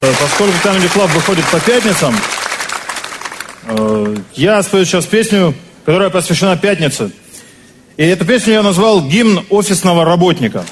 Э, Поскольку Comedy Club выходит по пятницам, э, я спою сейчас песню, которая посвящена пятнице. И эту песню я назвал «Гимн офисного работника».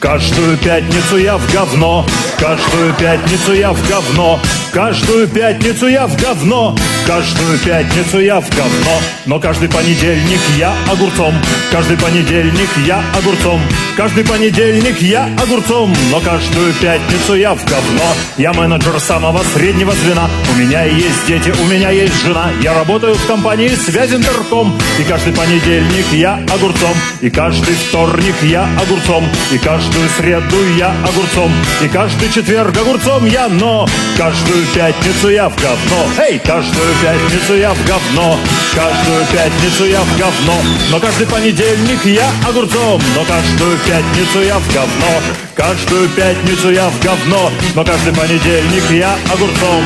Каждую пятницу я в говно, каждую пятницу я в говно, каждую пятницу я в говно, каждую пятницу я в говно. Но каждый понедельник я огурцом, каждый понедельник я огурцом, каждый понедельник я огурцом, но каждую пятницу я в говно. Я менеджер самого среднего звена, у меня есть дети, у меня есть жена, я работаю в компании связь интерком, и каждый понедельник я огурцом, и каждый вторник я огурцом, и каждую среду я огурцом, и каждый четверг огурцом я, но каждую пятницу я в говно. Эй, каждую пятницу я в говно, каждую пятницу я в говно, но каждый понедельник я огурцом, но каждую пятницу я в говно, каждую пятницу я в говно, но каждый понедельник я огурцом.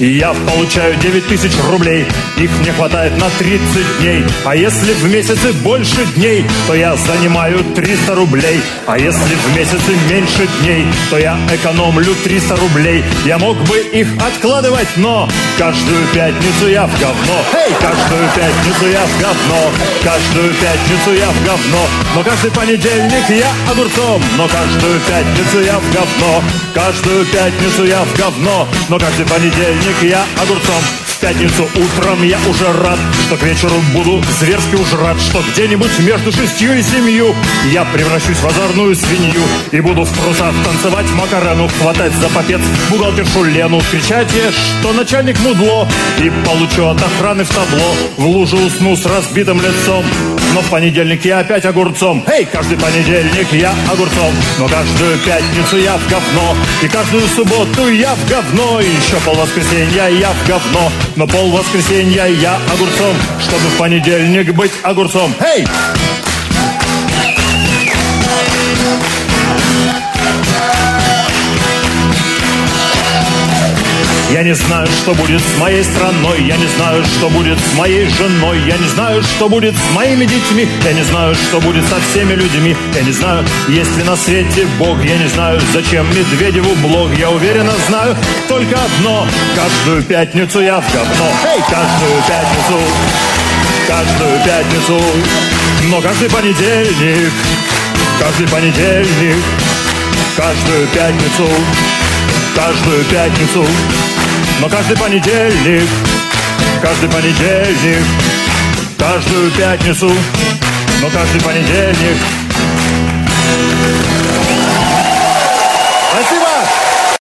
Я получаю 9 тысяч рублей, их мне хватает на 30 дней, а если в месяце больше дней, то я занимаю 300 рублей, а если в месяце меньше дней, то я экономлю 300 рублей. Я мог бы их откладывать, но каждую пятницу я в говно. Каждую пятницу я в говно, каждую пятницу я в говно, но каждый понедельник я огурцом, но каждую пятницу я в говно, каждую пятницу я в говно, но каждый понедельник я огурцом. В пятницу утром я уже рад, что к вечеру буду зверски уж рад, что где-нибудь между шестью и семью я превращусь в озорную свинью и буду в трусах танцевать макарену, хватать за попец бухгалтершу Лену, кричать ей, что начальник мудло, и получу от охраны в табло, в лужу усну с разбитым лицом. Но в понедельник я опять огурцом. Эй, каждый понедельник я огурцом, но каждую пятницу я в говно, и каждую субботу я в говно, и еще пол воскресенья я в говно, но пол воскресенья я огурцом, чтобы в понедельник быть огурцом. Эй! Я не знаю, что будет с моей страной, я не знаю, что будет с моей женой, я не знаю, что будет с моими детьми, я не знаю, что будет со всеми людьми, я не знаю, есть ли на свете Бог, я не знаю, зачем Медведеву блог, я уверенно знаю только одно, каждую пятницу я в говно, эй, каждую пятницу, каждую пятницу, но каждый понедельник, каждый понедельник, каждую пятницу, каждую пятницу, но каждый понедельник, каждый понедельник, каждую пятницу, но каждый понедельник.